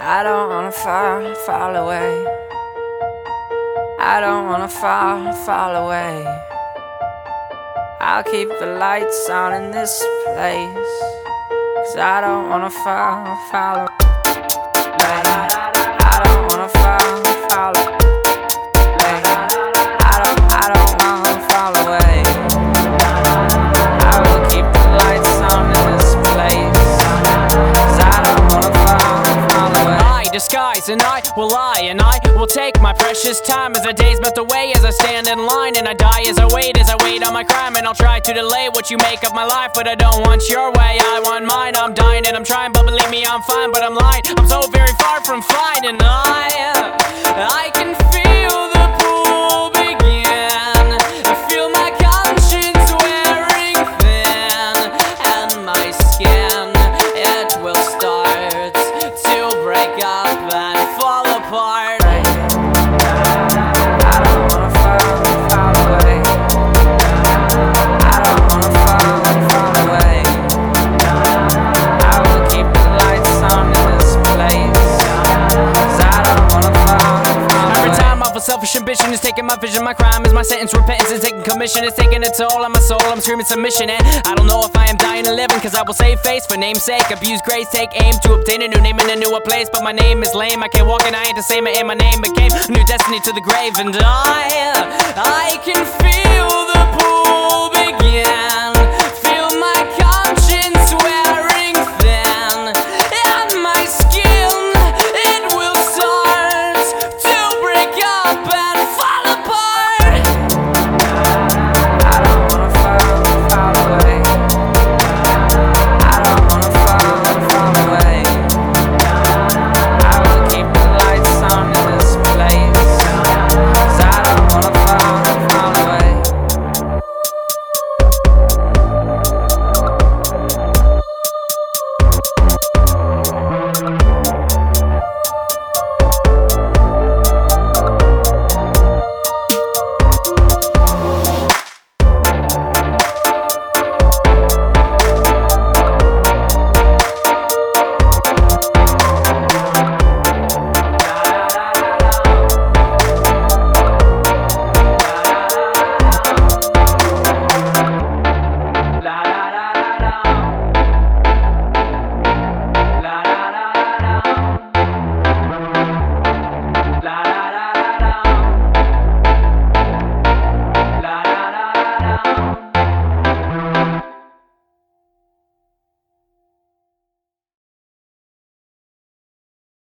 I don't wanna fall, fall away. I don't wanna fall, fall away. I'll keep the lights on in this place. Cause I don't wanna fall, fall away. And I will lie and I will take my precious time as the days melt away as I stand in line and I die as I wait as I wait on my crime and I'll try to delay what you make of my life but I don't want your way I want mine. I'm dying and I'm trying but believe me I'm fine but I'm lying. I'm so very far from fine and I fall selfish ambition is taking my vision, my crime is my sentence. Repentance is taking commission, it's taking a toll on my soul. I'm screaming submission, and I don't know if I am dying or living, cause I will save face for name's sake. Abuse grace, take aim to obtain a new name in a newer place. But my name is lame, I can't walk and I ain't the same, and my name became a new destiny to the grave. And I, I can.